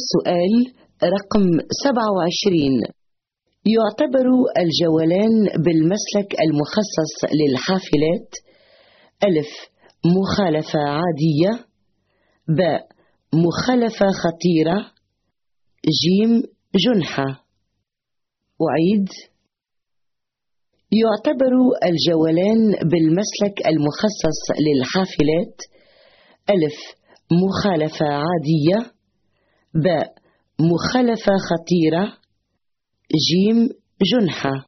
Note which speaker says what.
Speaker 1: السؤال رقم 27 يعتبر الجولان بالمسلك المخصص للحافلات. ألف مخالفة عادية. باء مخالفة خطيرة. جيم جنحة. أعيد. يعتبر الجولان بالمسلك المخصص للحافلات. ألف مخالفة عادية. باء مخالفة خطيرة جيم جنحة.